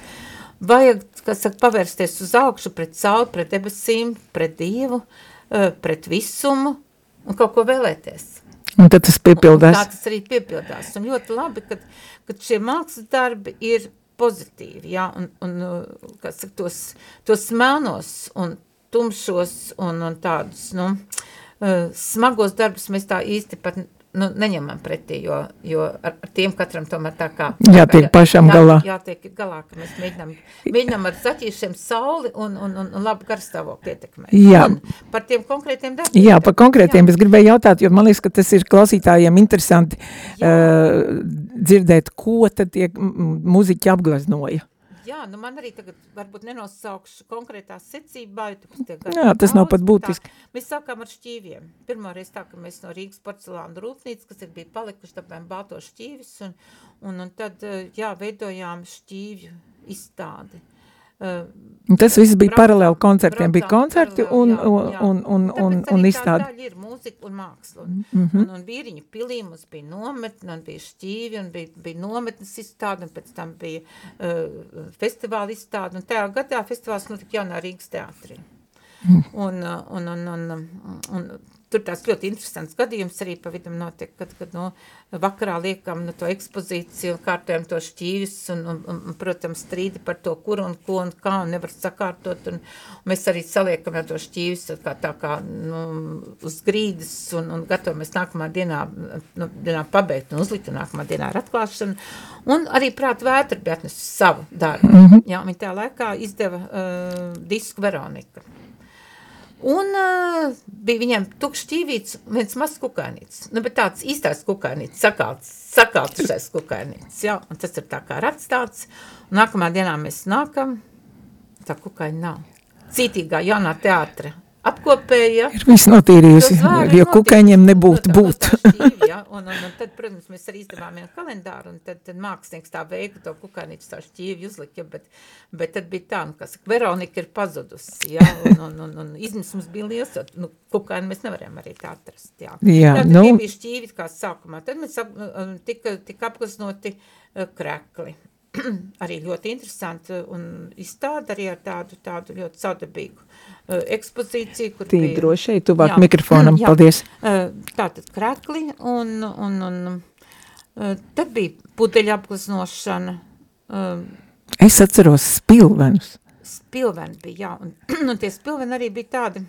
vajag, kas saka, pavērsties uz augšu pret sauli, pret debesīm, pret Dievu, uh, pret visumu un kaut ko vēlēties. Un tad tas piepildās. Un tā tas arī piepildās. Un ļoti labi, ka, ka šie mākslas darbi ir pozitīvi, ja, un, un kas saka, tos, tos melnos un tumšos un, un tādus, nu, uh, smagos darbus mēs tā īsti pat nu, neņemam pretī, jo, jo ar, tiem katram tomēr tā kā... Jātiek pašam jā, galā. Jātiek galā, ka mēs mēģinām, mēģinām ar zaķīšiem sauli un, un, un, un labu garstāvokli ietekmēt. Jā. Un par tiem konkrētiem darbiem. Jā, par konkrētiem jā. es gribēju jautāt, jo man liekas, ka tas ir klausītājiem interesanti uh, dzirdēt, ko tad tie muziķi apgleznoja. Jā, nu man arī tagad varbūt nenosaukšu konkrētā secībā, jo tas tiek Jā, tas daudz, nav pat būtiski. Tā, mēs sākām ar šķīviem. Pirmoreiz tā, ka mēs no Rīgas porcelāna rūpnīcas, kas ir bija palikuši tāpēc balto šķīvis, un, un, un tad, jā, veidojām šķīvju izstādi. Uh, tas viss bija paralēli koncertiem, bija koncerti un, un, un, un, un izstādi. Tāda ir mūzika un māksla. Un, mm -hmm. un, un vīriņu pilī mums bija nometne, un bija šķīvi, un bija, bija nometnes izstāde, un pēc tam bija uh, festivāla izstāde, un tajā gadā festivāls notika jaunā Rīgas teātrī. Mm. Un, un, un, un, un tur tās ļoti interesants gadījums arī pa vidam notiek, kad, kad no nu, vakarā liekam no to ekspozīciju, kārtojam to šķīvis un, un, un, protams, strīdi par to, kur un ko un kā, un nevar sakārtot, un, un mēs arī saliekam to šķīvis kā tā kā, nu, uz grīdas un, un gatavamies nākamā dienā, nu, dienā pabeigt un uzlikt, un nākamā dienā ar atklāšanu, un arī prāt vētra bija atnesis savu darbu, mm -hmm. jā, viņi tā laikā izdeva uh, disku Veronika. Un uh, bija viņam tukšs ķīvīts, viens mazs kukainīts. Nu, bet tāds īstais kukainīts, sakalts, sakaltušais kukainīts, jā. Un tas ir tā kā radstāts. Un nākamā dienā mēs nākam, tā kukaini nav. Cītīgā jaunā teātra apkopēja. Ir viss notīrījusi, jo kukaiņiem nebūtu būt. Šķīvi, ja? un, un, un tad, protams, mēs arī izdevām vienu kalendāru, un tad, tad mākslinieks tā veiku to kukainīšu tā šķīvi uzlika, bet, bet tad bija tā, nu, kas, Veronika ir pazudusi, ja? un, un, un, un izmisums bija liels, nu, kukaini mēs nevarējām arī tā atrast, jā. Jā, Tātad nu. bija šķīvi kā sākumā, tad mēs ap, tika, tika apgaznoti uh, krekli. <clears throat> arī ļoti interesanti un izstāda arī ar tādu, tādu ļoti sadabīgu uh, ekspozīciju, kur Tī bija... droši, tuvāk Jā. <clears throat> mikrofonam, Jā. paldies. Uh, Tātad krekli un, un, un uh, tad bija pudeļa apgleznošana, Es atceros spilvenus. spilveni bija, jā, un, <clears throat> un tie spilveni arī bija tādi,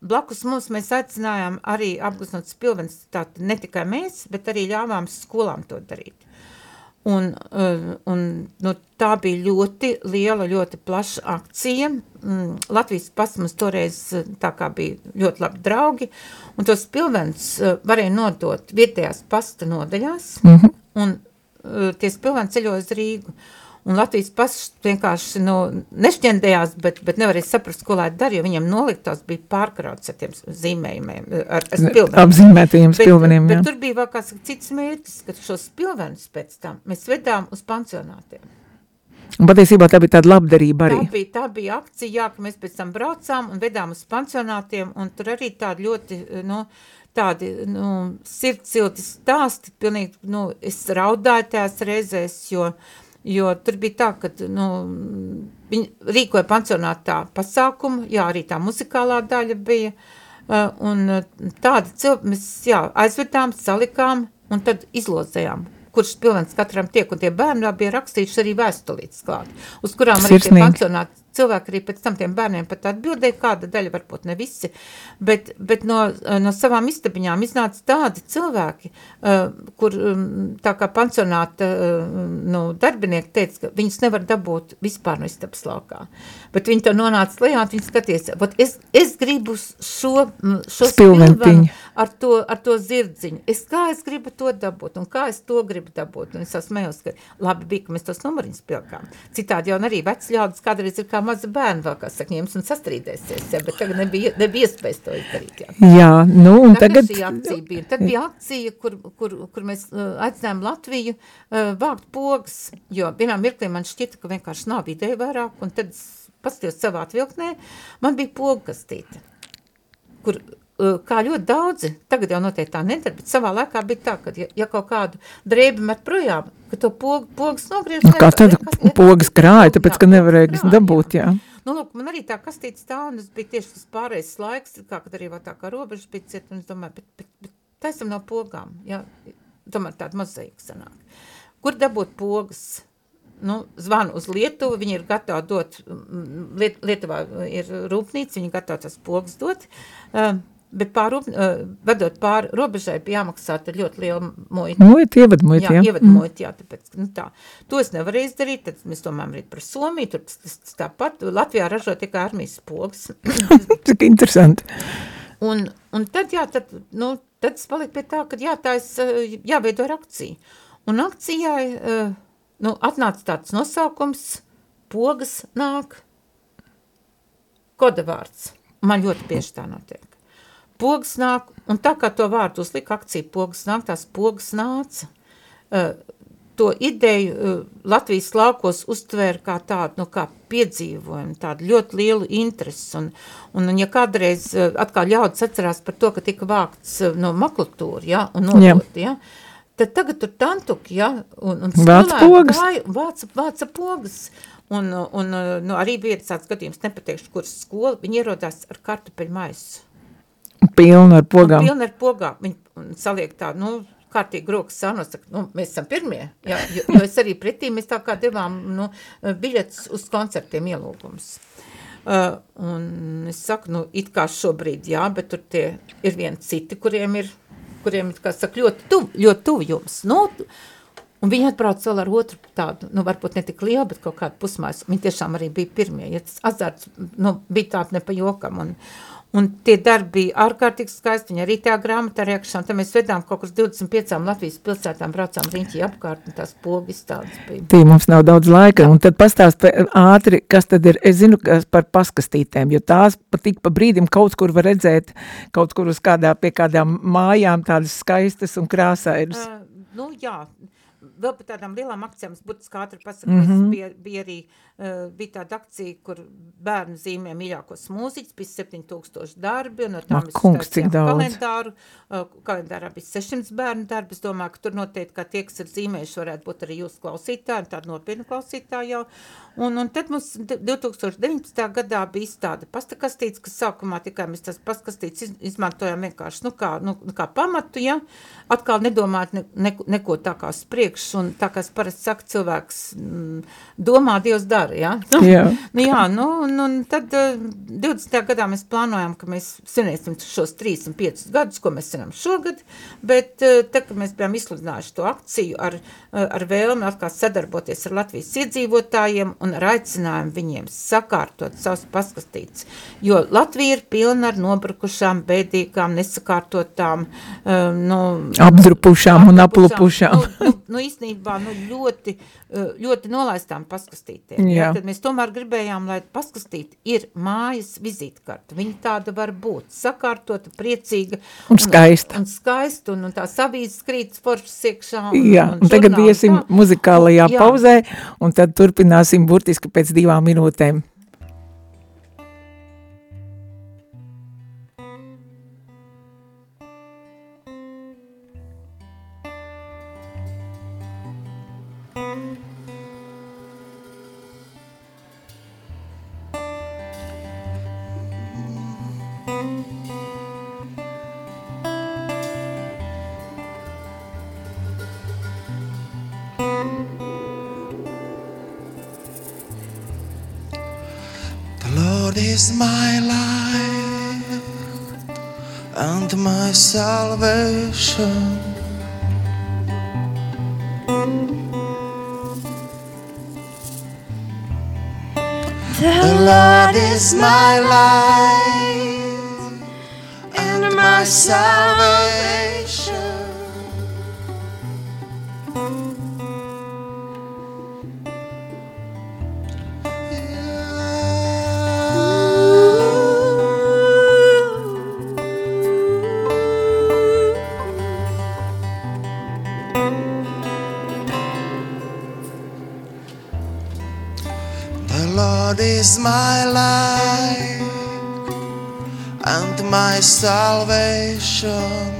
blakus mums mēs aicinājām arī apgleznot spilvenis, tātad ne tikai mēs, bet arī ļāvām skolām to darīt. Un, uh, un nu, tā bija ļoti liela, ļoti plaša akcija. Mm, Latvijas pats mums toreiz uh, tā kā bija ļoti labi draugi, un tos pilvens uh, varēja nodot vietējās pasta nodaļās, mm -hmm. un uh, tie spilveni ceļoja uz Rīgu. Un Latvijas pašs vienkārši nu, nešķendējās, bet, bet nevarēja saprast, ko lai dara, jo viņam noliktās bija pārkrauts ar tiem zīmējumiem, ar, ar spilveniem. Apzīmētajiem spilveniem, bet, jā. bet tur bija vēl kāds cits mērķis, ka šos spilvenus pēc tam mēs vedām uz pansionātiem. Un patiesībā tā bija tāda labdarība arī. Tā bija, tā bija akcija, jā, ka mēs pēc tam braucām un vedām uz pansionātiem, un tur arī tādi ļoti, nu, tādi, nu, sirdsilti stāsti, pilnīgi, nu, es raudāju tās reizēs, jo, jo tur bija tā, ka, nu, viņi rīkoja pansionātā pasākumu, jā, arī tā muzikālā daļa bija, uh, un uh, tādi cilvēki, mēs, jā, aizvedām, salikām, un tad izlozējām, kurš pilvens katram tiek, un tie bērni bija rakstījuši arī vēstulītes klāt, uz kurām arī tie pansionāti cilvēki arī pēc tam tiem bērniem pat atbildēja, kāda daļa, varbūt ne visi, bet, bet no, no savām istabiņām iznāca tādi cilvēki, uh, kur um, tā kā pansionāta uh, nu, darbinieki teica, ka viņus nevar dabūt vispār no istabas laukā. Bet viņi to nonāca lejā, viņi skaties, es, es gribu šo, šo Spilventiņu. Ar to, ar to zirdziņu. Es kā es gribu to dabūt, un kā es to gribu dabūt. Un es smējos, ka labi bija, ka mēs tos numuriņus pilkām. Citādi jau arī veci ļaudis kādreiz ir kā maza bērna vēl, kā saka, ņems un sastrīdēsies, ja, bet tagad nebija, nebija iespējas to izdarīt. Jā. Jā, nu un Tagad tagad, šī akcija bija. Tad bija akcija, kur, kur, kur mēs uh, aicinājām Latviju uh, vākt pogas, jo vienā mirklī man šķita, ka vienkārši nav ideja vairāk, un tad es paskatījos savā atvilknē, man bija poga kastīte, kur kā ļoti daudzi, tagad jau noteikti tā nedara, bet savā laikā bija tā, ka ja, ja kaut kādu drēbi met projām, ka to pogu, pogas nogriež. Nu, kā tad pogas krāja, tāpēc, Jā, ka nevarēja krāja, dabūt, jā. Nu, lūk, man arī tā kastīte stāv, un tas bija tieši tas pārējais laiks, kā kad arī vēl tā kā robeža bija ciet, un es domāju, bet, bet, bet taisam no pogām, jā, tomēr tāda mozaika sanāk. Kur dabūt pogas? Nu, zvanu uz Lietuvu, viņi ir gatavi dot, mm, Liet, Lietuvā ir rūpnīca, viņi gatavi tās pogas dot, uh, bet pār, rūp- uh, vedot pāri robežai bija jāmaksā ļoti liela muita. Muit, ievad muit, Jā, jā. ievadmot, jā, tāpēc, nu tā. To es nevarēju izdarīt, tad mēs domājam arī par Somiju, tur tas, tāpat, Latvijā ražo tikai armijas pogas. <laughs> Cik interesanti. un, un tad, jā, tad, nu, tad es paliku pie tā, ka jā, tā es, eh, jāveido ir akcija. Un akcijai, eh, nu, atnāca tāds nosaukums, pogas nāk, kodavārds. Man ļoti bieži tā notiek. Pogas nāk, un tā kā to vārdu uzlika akcija pogas nāk, tās pogas nāca. Uh, to ideju uh, Latvijas laukos uztvēra kā tādu, nu, kā piedzīvojumu, tādu ļoti lielu interesi, un, un, un ja kādreiz uh, atkal ļaudis atcerās par to, ka tika vākts uh, no maklatūra, ja, un nodot, ja, tad tagad tur tantuki, ja, un, un Vāc skolēni pogas. gāja, vāca, vāca pogas, un, un nu, arī bija tāds gadījums, nepateikšu, kuras skola, viņi ierodās ar kartupeļu maisu. Pilnu ar pogām. Pilni ar pogām. Viņi saliek tādu, nu, kārtīgi rokas sanos, saka, nu, mēs esam pirmie, jā, jo, jo es arī pretī, mēs tā kā devām, nu, biļetes uz koncertiem ielūgums. Uh, un es saku, nu, it kā šobrīd, jā, bet tur tie ir vieni citi, kuriem ir, kuriem kā saka, ļoti tuvu, ļoti tuvu jums. Nu, un viņi atbrauc vēl ar otru tādu, nu, varbūt ne tik lielu, bet kaut kādu pusmais. Viņi tiešām arī bija pirmie, ja tas azarts, nu, bija tāda ne pa jokam. Un, Un tie darbi bija ārkārtīgi skaisti, viņi arī tajā grāmatā riekšā, un tad mēs vedām kaut kas 25 Latvijas pilsētām, braucām riņķī apkārt, un tās pogi izstādes bija. Tī mums nav daudz laika, un tad pastāst pa- ātri, kas tad ir, es zinu kas par paskastītēm, jo tās pat tik pa brīdim kaut kur var redzēt, kaut kur uz kādā, pie kādām mājām tādas skaistas un krāsainas. Uh, nu, jā, vēl par tādām lielām akcijām, es būtiski ātri pasaku, mm -hmm. bija, bija arī uh, bija tāda akcija, kur bērnu zīmē mīļākos mūziķus, bija 7000 darbi, un no tām mēs kungs, cik daudz. kalendāru, uh, kalendārā bija 600 bērnu darbi, es domāju, ka tur noteikti, kā tie, kas ir zīmējuši, varētu būt arī jūs klausītāji, un tādi nopietni klausītāji jau, un, un tad mums d- 2019. gadā bija izstāde pastakastīts, kas sākumā tikai mēs tas pastakastīts iz, izmantojām vienkārši, nu kā, nu, kā pamatu, ja, atkal nedomāt ne, neko, neko tā kā uz priekšu, un tā kā es parasti saku, cilvēks mm, domā, Dievs dara, ja? Jā. <laughs> nu, jā, nu, un tad uh, 20. gadā mēs plānojam, ka mēs svinēsim šos 35 gadus, ko mēs svinam šogad, bet uh, tad, kad mēs bijām izsludinājuši to akciju ar, uh, ar vēlmi atkal sadarboties ar Latvijas iedzīvotājiem un ar aicinājumu viņiem sakārtot savus paskastītus, jo Latvija ir pilna ar nobrukušām, bēdīgām, nesakārtotām, uh, nu, Apdrupušām un aplupušām. Nu, nu, nu īstenībā nu, ļoti, ļoti nolaistām paskastītiem. Jā. Ja? Tad mēs tomēr gribējām, lai paskastīti ir mājas vizītkarta. Viņa tāda var būt sakārtota, priecīga. Un skaista. Un, un skaista, un, un tā savīzes krītas foršas iekšā. Un, Jā, un tagad žurnāli iesim muzikālajā Jā. pauzē, un tad turpināsim burtiski pēc divām minūtēm. Is my life and my salvation. The Lord is my life and my salvation. My salvation.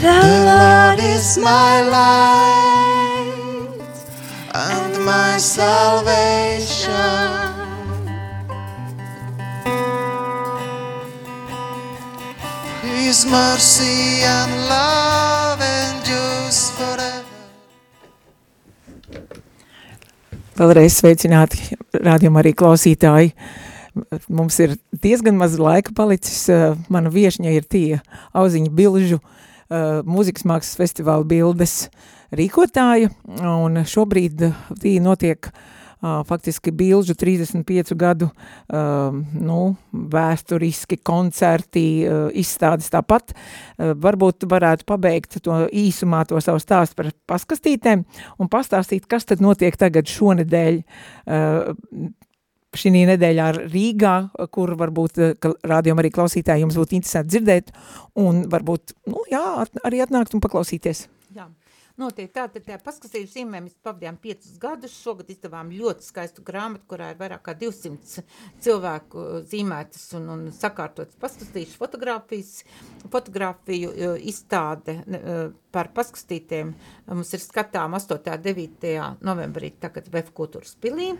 The Lord is my light and my salvation. His mercy and love Vēlreiz sveicināti rādījumā arī klausītāji. Mums ir diezgan maz laika palicis. eh, Mana viešņa ir tie auziņa bilžu eh, mūzikas mākslas festivāla bildes rīkotāja, un šobrīd tī notiek ā, faktiski bilžu 35 gadu nu, vēsturiski koncerti, izstādes tāpat. Varbūt tu varētu pabeigt to īsumā to savu stāstu par paskastītēm un pastāstīt, kas tad notiek tagad šonedēļ šī nedēļā Rīgā, kur varbūt rādījuma arī klausītāji jums būtu interesanti dzirdēt, un varbūt, nu jā, arī atnākt un paklausīties. Jā. Notiek tā, tad tajā paskatījuši zīmē mēs pavadījām piecus gadus, šogad izdevām ļoti skaistu grāmatu, kurā ir vairāk kā 200 cilvēku uh, zīmētas un, un sakārtotas paskatījuši fotogrāfijas, fotogrāfiju uh, izstāde uh, par paskatītiem. Mums ir skatām 8. 9. novembrī tagad VF kultūras pilī.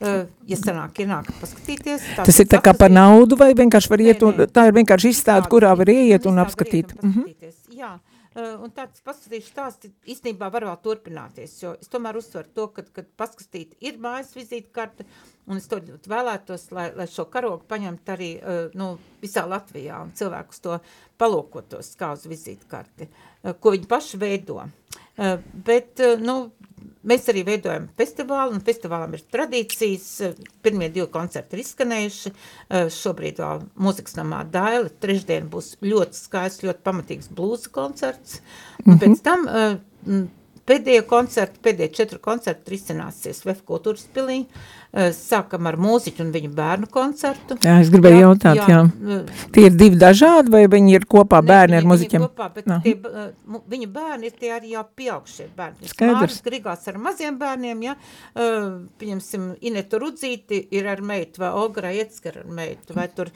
Ja sanāk, ienāk paskatīties. Tas ir tā kā par naudu, vai vienkārši var iet, un tā ir vienkārši izstāde, kurā var ieiet un apskatīt. un Mhm. paskatīties. Jā, uh, un tāds paskatīšu stāsti īstenībā var vēl turpināties, jo es tomēr uzsveru to, ka, kad paskatīt ir mājas vizītkarte, un es to ļoti vēlētos, lai, lai šo karogu paņemt arī uh, nu, visā Latvijā, un cilvēkus to palūkotos kā uz vizītkarti, uh, ko viņi paši veido. Uh, bet, nu, mēs arī veidojam festivālu, un festivālam ir tradīcijas, pirmie divi koncerti ir izskanējuši, šobrīd vēl mūzikas namā Daila, trešdien būs ļoti skaists, ļoti pamatīgs blūza koncerts, un pēc tam uh, m, pēdējie koncerti, pēdējie četri koncerti risināsies VF kultūras pilī, uh, sākam ar mūziķu un viņu bērnu koncertu. Jā, es gribēju jautāt, jā. uh, Tie ir divi dažādi, vai viņi ir kopā Ne, bērni ar viņi- muziķiem? Viņi kopā, bet Aha. tie, mu- viņa bērni ir tie arī jau pieaugšie bērni. Skaidrs. Māris Grigās ar maziem bērniem, ja, pieņemsim, Inetu Rudzīti ir ar meitu, vai Olga Ietskar ar meitu, vai tur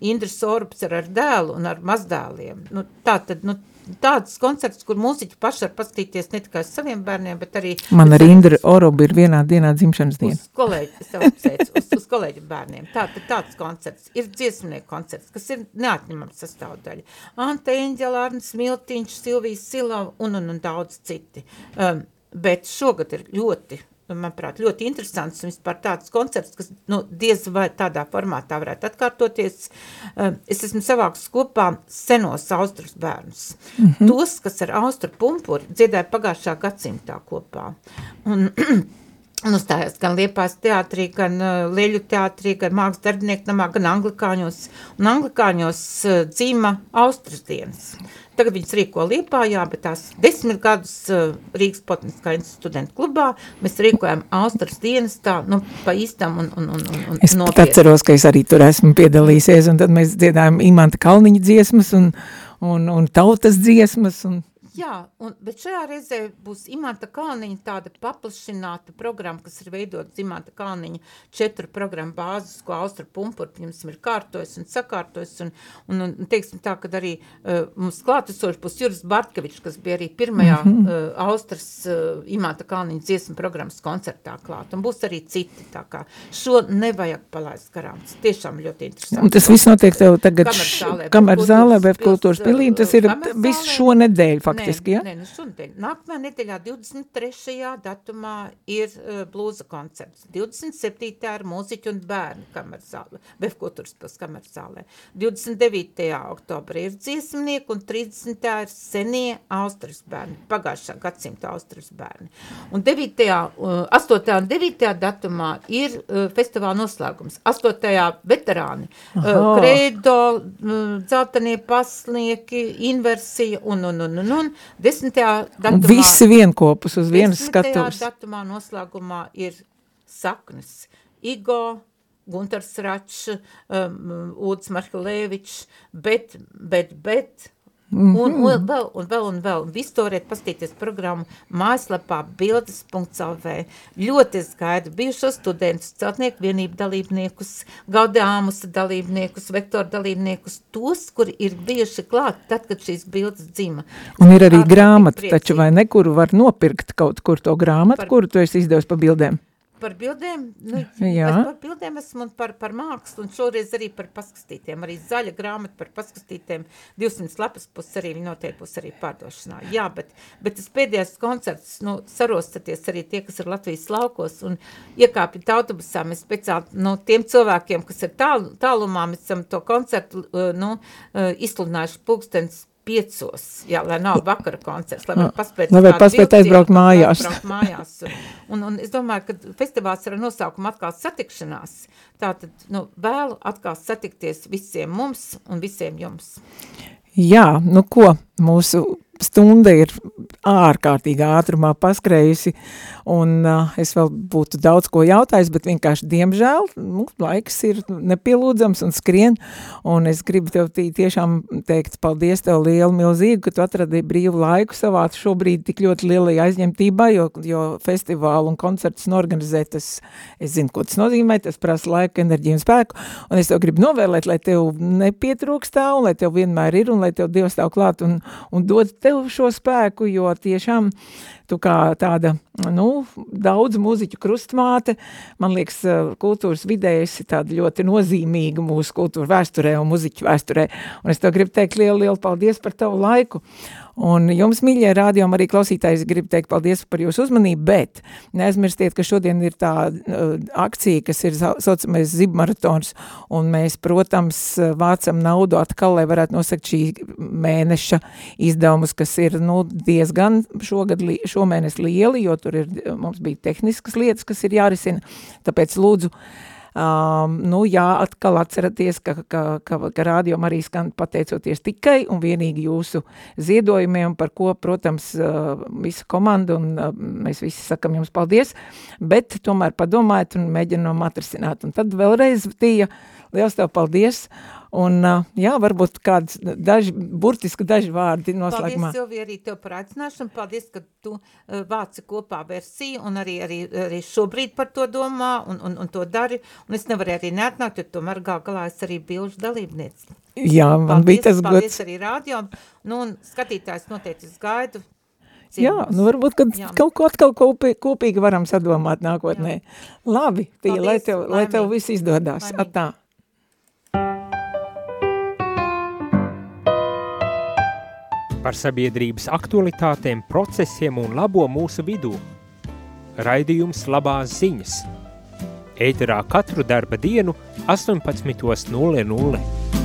Indras Orbs ir ar dēlu un ar mazdēliem. Nu, tā tad, nu, tāds koncerts, kur mūziķi paši var paskatīties ne tikai saviem bērniem, bet arī Man ar Indru Orobu ir vienā dienā dzimšanas diena. uz kolēģi, apsveicu, uz, uz kolēģi bērniem. Tā, tāds koncerts ir dziesmnieku koncerts, kas ir neatņemams sastāvdaļa. Ante Eņģela, Arnis Miltiņš, Silvijas Silava un, un, un daudz citi. Um, bet šogad ir ļoti, manuprāt, ļoti interesants un vispār tāds koncerts, kas nu, diez vai tādā formātā varētu atkārtoties. Um, es esmu savāks kopā senos austrus bērnus. Mm -hmm. Tos, kas ar austru pumpuri dziedāja pagājušā gadsimtā kopā. Un, <clears throat> Un uzstājās gan Liepās teātrī, gan uh, Lieļu teātrī, gan Mākslas darbinieku namā, gan Anglikāņos. Un Anglikāņos uh, dzīma Austras dienas. Tagad viņas rīko Liepājā, bet tās desmit gadus uh, Rīgas Potniskā studentu klubā mēs rīkojam Austras dienas tā, nu, pa īstam un, un, un, un, Es nopietni. atceros, ka es arī tur esmu piedalīsies, un tad mēs dziedājam Imanta Kalniņa dziesmas un, un, un tautas dziesmas. Un, Jā, un, bet šajā reizē būs Imanta Kalniņa tāda paplašināta programma, kas ir veidot Imanta Kalniņa četru programmu bāzes, ko Austra Pumpur, jums ir kārtojis un sakārtojis, un, un, un teiksim tā, kad arī uh, mums klātesoši būs Juris Bartkevičs, kas bija arī pirmajā mm -hmm. uh, Austras uh, Imanta Kalniņa dziesmu programmas koncertā klāt, un būs arī citi, tā kā šo nevajag palaist garām, tas tiešām ļoti interesanti. un tas viss notiek tev tagad Kamerzālē, kamer bet kultūras pilī, tas ir kamerzālē. viss šo nedēļu faktiski, ja? Nē, nē nu šonadēļ. Nākamā nedēļā 23. datumā ir uh, blūza koncerts. 27. ir mūziķu un bērnu kamerzāle, Befkultūras pils kamerzālē. 29. oktobrī ir dziesmnieki un 30. ir senie Austras bērni, pagājušā gadsimta Austras bērni. Un 9. Uh, 8. un 9. datumā ir uh, festivāla noslēgums. 8. veterāni, uh, Aha. Kredo, uh, dzeltenie pasnieki, inversija un, un, un, un, un 10. Un datumā. visi vienkopus uz vienas 10. skatuves. datumā noslēgumā ir saknes. Igo, Guntars Račs, um, Ūdis Marhelēvičs, bet, bet, bet, Mhm. un, un vēl, un vēl, un vēl. Visu to varētu pastīties programmu mājaslapā bildes.lv. Ļoti es gaidu bijušos studentus, celtnieku vienību dalībniekus, gaudāmus dalībniekus, vektoru dalībniekus, tos, kuri ir bijuši klāt tad, kad šīs bildes dzima. Un ir arī grāmata, taču vai nekuru var nopirkt kaut kur to grāmatu, Par- kuru tu esi izdevusi pa bildēm? Par bildēm, nu, par bildēm esmu un par, par mākslu, un šoreiz arī par paskastītiem, arī zaļa grāmata par paskastītiem, 200 lapas puses arī noteikti būs arī pārdošanā. Jā, bet, bet tas pēdējais koncerts, nu, sarostaties arī tie, kas ir Latvijas laukos, un iekāpjat autobusā, mēs speciāli, nu, tiem cilvēkiem, kas ir tāl, tālumā, mēs esam to koncertu, uh, nu, uh, izsludinājuši pulkstens piecos, jā, lai nav vakara koncerts, lai var paspēt, Lai var paspēt aizbraukt mājās. aizbraukt mājās. Un, un es domāju, ka festivāls ar nosaukumu atkal satikšanās, tātad, nu, vēlu atkal satikties visiem mums un visiem jums. Jā, nu ko, mūsu stunda ir ārkārtīgā ātrumā paskrējusi, un uh, es vēl būtu daudz ko jautājis, bet vienkārši, diemžēl, nu, laiks ir nepielūdzams un skrien, un es gribu tev tī, tiešām teikt paldies tev lielu milzīgu, ka tu atradi brīvu laiku savā šobrīd tik ļoti lielajā aizņemtībā, jo, jo festivālu un koncertus norganizēt, tas, es zinu, ko tas nozīmē, tas prasa laiku, enerģiju un spēku, un es tev gribu novēlēt, lai tev nepietrūkst tā, un lai tev vienmēr ir, un lai tev Dievs stāv klāt un, un dod tev šo spēku, jo tiešām tu kā tāda, nu, daudz muziķu krustmāte, man liekas, eh, kultūras vidē esi tāda ļoti nozīmīga mūsu kultūra vēsturē un muziķu vēsturē, un es tev gribu teikt lielu, lielu paldies par tavu laiku, un jums, mīļie rādījumi, arī klausītājs, gribu teikt paldies par jūsu uzmanību, bet neaizmirstiet, ka šodien ir tā uh, akcija, kas ir sau- saucamais zibmaratons, un mēs, protams, vācam naudu atkal, lai varētu nosakt šī mēneša izdevumus, kas ir, nu, diezgan šogad, šomēnes lieli, jo tur ir, mums bija tehniskas lietas, kas ir jārisina, tāpēc lūdzu, Um, nu jā, atkal atceraties, ka, ka, ka, ka rādio arī skan pateicoties tikai un vienīgi jūsu ziedojumiem, par ko, protams, visa komanda un mēs visi sakam jums paldies, bet tomēr padomājiet un mēģinām atrisināt. Un tad vēlreiz, Tīja, liels tev paldies Un, jā, varbūt kāds daži, burtiski daži vārdi noslēgumā. Paldies, Silvija, arī tev par aicināšanu. Paldies, ka tu vāci kopā versiju un arī, arī, arī šobrīd par to domā un, un, un to dari. Un es nevarēju arī neatnākt, jo tomēr gal galā es arī bilžu dalībnieci. Jā, man paldies, bija tas paldies gods. arī rādio. Nu, un skatītājs noteikti es gaidu. Jā, ciemos. nu varbūt, kad Jā. kaut ko atkal kopī, kopīgi varam sadomāt nākotnē. Labi, tī, lai Paldies, tev, lai tev laimīgi. viss izdodās. Laimīgi. Atā. Par sabiedrības aktualitātēm, procesiem un labo mūsu vidū. Raidījums labās ziņas. Ēterā katru darba dienu 18.00.